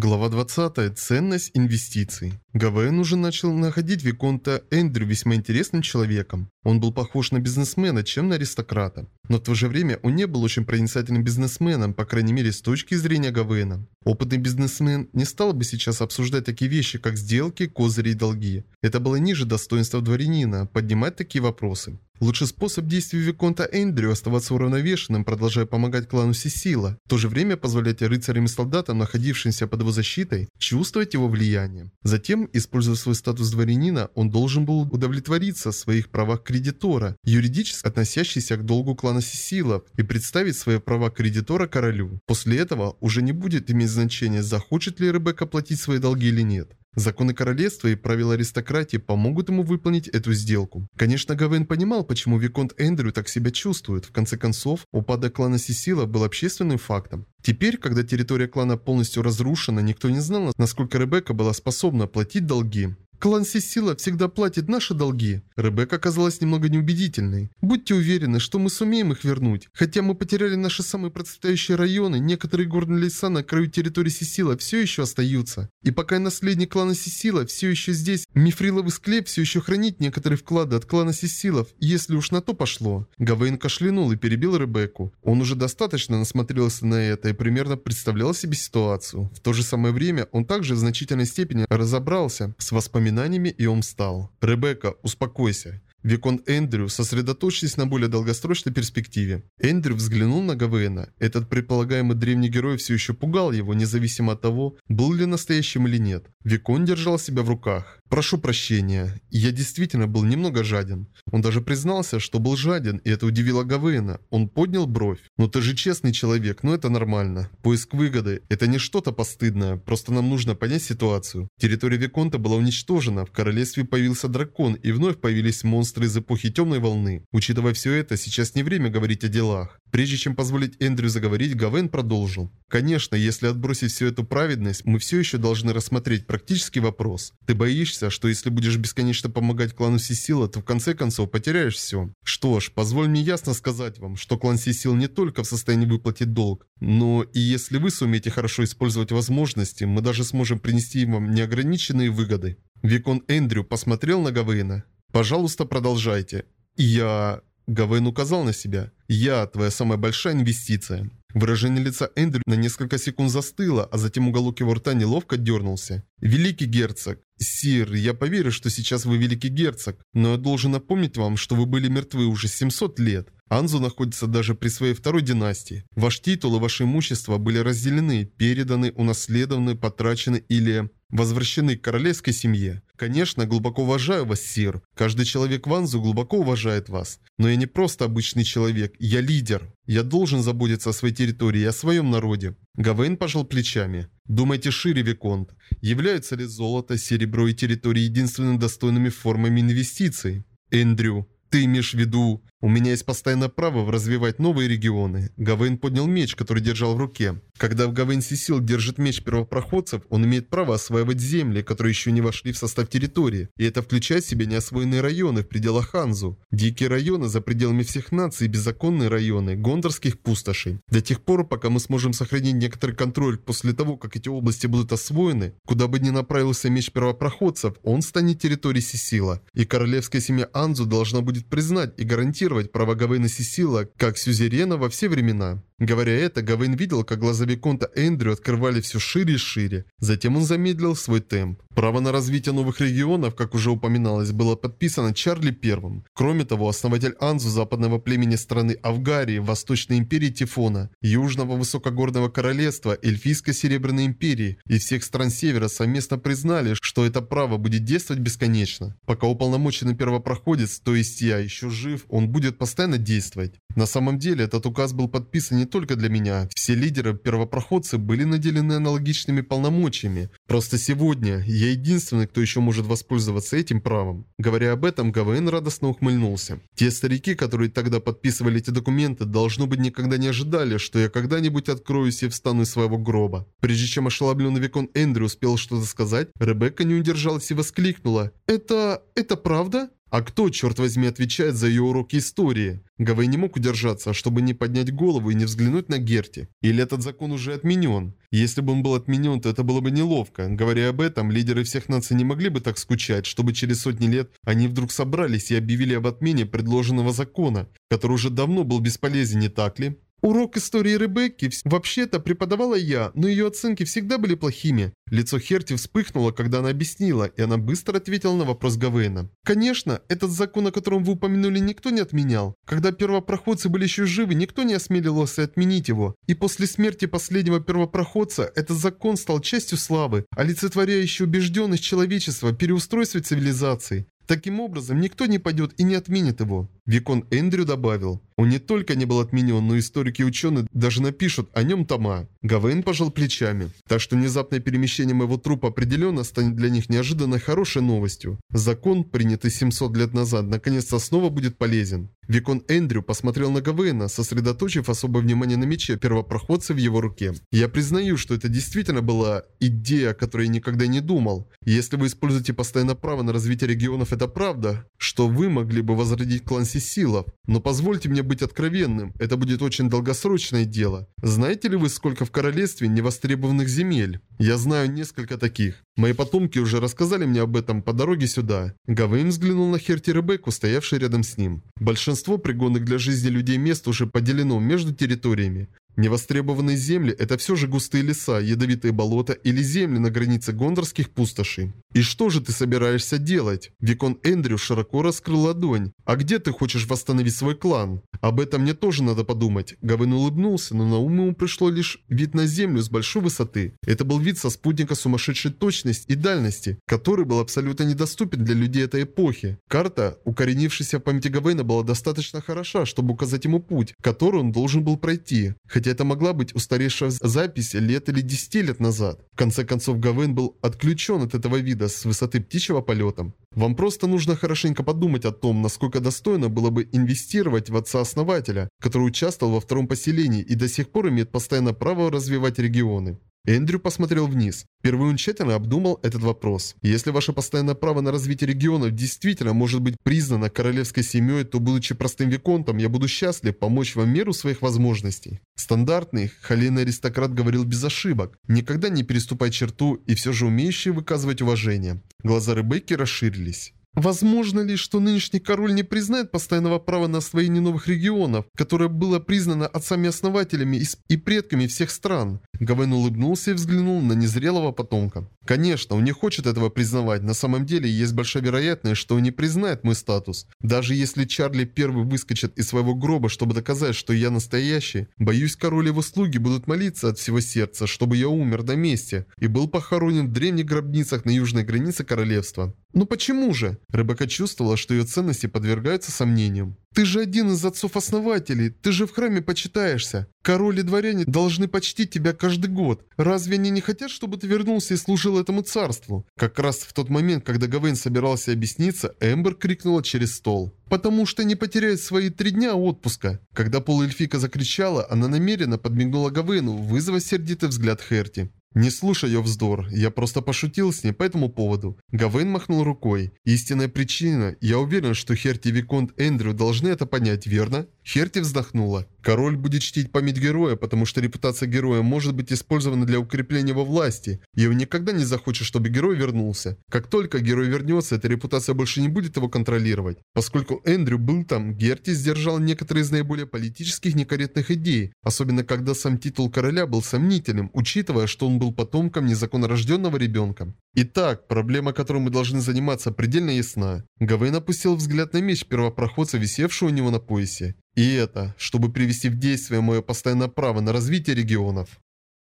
Глава 20. Ценность инвестиций. Гавейн уже начал находить Виконта Эндрю весьма интересным человеком. Он был похож на бизнесмена, чем на аристократа. Но в то же время он не был очень проницательным бизнесменом, по крайней мере с точки зрения Гавейна. Опытный бизнесмен не стал бы сейчас обсуждать такие вещи, как сделки, козыри и долги. Это было ниже достоинства дворянина, поднимать такие вопросы. Лучший способ действий Виконта Эндрю оставаться уравновешенным, продолжая помогать клану Сесила, в то же время позволять рыцарям и солдатам, находившимся под его защитой, чувствовать его влияние. Затем, используя свой статус дворянина, он должен был удовлетвориться в своих правах кредитора, юридически относящийся к долгу клана Сесилов, и представить свои права кредитора королю. После этого уже не будет иметь значения, захочет ли Ребекка платить свои долги или нет. Законы королевства и правила аристократии помогут ему выполнить эту сделку. Конечно, Гавен понимал, почему Виконт Эндрю так себя чувствует. В конце концов, упадок клана Сисила был общественным фактом. Теперь, когда территория клана полностью разрушена, никто не знал, насколько Ребекка была способна платить долги. Клан Сесила всегда платит наши долги. Ребекка оказалась немного неубедительной. Будьте уверены, что мы сумеем их вернуть. Хотя мы потеряли наши самые процветающие районы, некоторые горные леса на краю территории Сесила все еще остаются. И пока наследник клана Сесила все еще здесь, мифриловый склеп все еще хранит некоторые вклады от клана Сесилов, если уж на то пошло. Гавейн кашлянул и перебил Ребекку. Он уже достаточно насмотрелся на это и примерно представлял себе ситуацию. В то же самое время он также в значительной степени разобрался с воспоминаниями воспоминаниями, и он встал. «Ребекка, успокойся. Викон Эндрю, сосредоточьтесь на более долгосрочной перспективе. Эндрю взглянул на Гавейна. Этот предполагаемый древний герой все еще пугал его, независимо от того, был ли настоящим или нет. Викон держал себя в руках. «Прошу прощения, я действительно был немного жаден». Он даже признался, что был жаден, и это удивило Гавейна. Он поднял бровь. «Ну ты же честный человек, но ну это нормально. Поиск выгоды – это не что-то постыдное, просто нам нужно понять ситуацию. Территория Виконта была уничтожена, в королевстве появился дракон, и вновь появились монстры из эпохи Темной Волны. Учитывая все это, сейчас не время говорить о делах. Прежде чем позволить Эндрю заговорить, Гавен продолжил. Конечно, если отбросить всю эту праведность, мы все еще должны рассмотреть практический вопрос. Ты боишься, что если будешь бесконечно помогать клану Сисила, то в конце концов потеряешь все. Что ж, позволь мне ясно сказать вам, что клан Сисил не только в состоянии выплатить долг, но и если вы сумеете хорошо использовать возможности, мы даже сможем принести вам неограниченные выгоды. Викон Эндрю посмотрел на Гавейна. «Пожалуйста, продолжайте». «Я...» Гавейн указал на себя. «Я твоя самая большая инвестиция». Выражение лица Эндрю на несколько секунд застыло, а затем уголок его рта неловко дернулся. «Великий герцог, Сир, я поверю, что сейчас вы великий герцог, но я должен напомнить вам, что вы были мертвы уже 700 лет. Анзу находится даже при своей второй династии. Ваш титул и ваше имущество были разделены, переданы, унаследованы, потрачены или возвращены к королевской семье. Конечно, глубоко уважаю вас, Сир. Каждый человек в Анзу глубоко уважает вас. Но я не просто обычный человек, я лидер. Я должен заботиться о своей территории и о своем народе. Гавейн пожал плечами. Думайте шире, Виконт. Являются ли золото, серебро и территории единственными достойными формами инвестиций? Эндрю, ты имеешь в виду... У меня есть постоянное право развивать новые регионы. Гавейн поднял меч, который держал в руке. Когда в Гавейн Сисил держит меч первопроходцев, он имеет право осваивать земли, которые еще не вошли в состав территории. И это включает в себя неосвоенные районы в пределах Ханзу. Дикие районы за пределами всех наций и беззаконные районы гондорских пустошей. До тех пор, пока мы сможем сохранить некоторый контроль после того, как эти области будут освоены, куда бы ни направился меч первопроходцев, он станет территорией Сисила. И королевская семья Анзу должна будет признать и гарантировать гарантировать право Гавейна как сюзерена во все времена. Говоря это, Гавейн видел, как глаза Виконта Эндрю открывали все шире и шире. Затем он замедлил свой темп. Право на развитие новых регионов, как уже упоминалось, было подписано Чарли Первым. Кроме того, основатель Анзу западного племени страны Авгарии, Восточной империи Тифона, Южного Высокогорного Королевства, Эльфийской Серебряной империи и всех стран Севера совместно признали, что это право будет действовать бесконечно. Пока уполномоченный первопроходец, то есть я, еще жив, он будет постоянно действовать. На самом деле, этот указ был подписан не только для меня. Все лидеры-первопроходцы были наделены аналогичными полномочиями. Просто сегодня я единственный, кто еще может воспользоваться этим правом. Говоря об этом, ГВН радостно ухмыльнулся. Те старики, которые тогда подписывали эти документы, должно быть никогда не ожидали, что я когда-нибудь откроюсь и встану из своего гроба. Прежде чем ошеломленный Викон Эндрю успел что-то сказать, Ребекка не удержалась и воскликнула. «Это... это правда?» А кто, черт возьми, отвечает за ее уроки истории? Гавей не мог удержаться, чтобы не поднять голову и не взглянуть на Герти. Или этот закон уже отменен? Если бы он был отменен, то это было бы неловко. Говоря об этом, лидеры всех наций не могли бы так скучать, чтобы через сотни лет они вдруг собрались и объявили об отмене предложенного закона, который уже давно был бесполезен, не так ли? Урок истории Ребекки вообще-то преподавала я, но ее оценки всегда были плохими. Лицо Херти вспыхнуло, когда она объяснила, и она быстро ответила на вопрос Гавейна. Конечно, этот закон, о котором вы упомянули, никто не отменял. Когда первопроходцы были еще живы, никто не осмеливался отменить его. И после смерти последнего первопроходца, этот закон стал частью славы, олицетворяющей убежденность человечества, переустройстве цивилизации. Таким образом, никто не пойдет и не отменит его. Викон Эндрю добавил. Он не только не был отменен, но историки и ученые даже напишут о нем тома. Гавейн пожал плечами. Так что внезапное перемещение моего трупа определенно станет для них неожиданно хорошей новостью. Закон, принятый 700 лет назад, наконец-то снова будет полезен. Викон Эндрю посмотрел на Гавейна, сосредоточив особое внимание на мече первопроходца в его руке. «Я признаю, что это действительно была идея, о которой я никогда не думал. Если вы используете постоянно право на развитие регионов, это правда, что вы могли бы возродить клан Сисилов. Но позвольте мне быть откровенным, это будет очень долгосрочное дело. Знаете ли вы, сколько в королевстве невостребованных земель? Я знаю несколько таких. Мои потомки уже рассказали мне об этом по дороге сюда». Гавейн взглянул на Херти Ребекку, стоявший рядом с ним. Большинство пригодных для жизни людей мест уже поделено между территориями. Невостребованные земли – это все же густые леса, ядовитые болота или земли на границе гондорских пустошей. И что же ты собираешься делать? Викон Эндрю широко раскрыл ладонь. А где ты хочешь восстановить свой клан? Об этом мне тоже надо подумать. Гавин улыбнулся, но на ум ему пришло лишь вид на землю с большой высоты. Это был вид со спутника сумасшедшей точности и дальности, который был абсолютно недоступен для людей этой эпохи. Карта, укоренившаяся в памяти Гавейна, была достаточно хороша, чтобы указать ему путь, который он должен был пройти. Хотя хотя это могла быть устаревшая запись лет или 10 лет назад. В конце концов, Гавейн был отключен от этого вида с высоты птичьего полета. Вам просто нужно хорошенько подумать о том, насколько достойно было бы инвестировать в отца-основателя, который участвовал во втором поселении и до сих пор имеет постоянно право развивать регионы. Эндрю посмотрел вниз. Впервые он тщательно обдумал этот вопрос. Если ваше постоянное право на развитие регионов действительно может быть признано королевской семьей, то, будучи простым виконтом, я буду счастлив помочь вам меру своих возможностей. Стандартный, холейный аристократ говорил без ошибок, никогда не переступай черту и все же умеющий выказывать уважение. Глаза Ребекки расширились. Возможно ли, что нынешний король не признает постоянного права на освоение новых регионов, которое было признано отцами-основателями и предками всех стран? Гавен улыбнулся и взглянул на незрелого потомка. Конечно, он не хочет этого признавать. На самом деле есть большая вероятность, что он не признает мой статус. Даже если Чарли первый выскочит из своего гроба, чтобы доказать, что я настоящий, боюсь, король и его слуги будут молиться от всего сердца, чтобы я умер на месте и был похоронен в древних гробницах на южной границе королевства. Ну почему же? Ребекка чувствовала, что ее ценности подвергаются сомнениям. Ты же один из отцов-основателей, ты же в храме почитаешься. Король и дворяне должны почтить тебя каждый год. Разве они не хотят, чтобы ты вернулся и служил этому царству? Как раз в тот момент, когда Гавейн собирался объясниться, Эмбер крикнула через стол. «Потому что не потеряет свои три дня отпуска». Когда полуэльфика закричала, она намеренно подмигнула Гавейну, вызвав сердитый взгляд Херти. Не слушай ее вздор, я просто пошутил с ней по этому поводу. Гавейн махнул рукой. Истинная причина, я уверен, что Херти Виконт Эндрю должны это понять, верно? Херти вздохнула. Король будет чтить память героя, потому что репутация героя может быть использована для укрепления его власти, и он никогда не захочет, чтобы герой вернулся. Как только герой вернется, эта репутация больше не будет его контролировать. Поскольку Эндрю был там, Герти сдержал некоторые из наиболее политических некорректных идей, особенно когда сам титул короля был сомнительным, учитывая, что он был потомком незаконнорожденного ребенка. Итак, проблема, которой мы должны заниматься, предельно ясна. Гавейн опустил взгляд на меч первопроходца, висевшего у него на поясе. И это, чтобы привести в действие мое постоянное право на развитие регионов.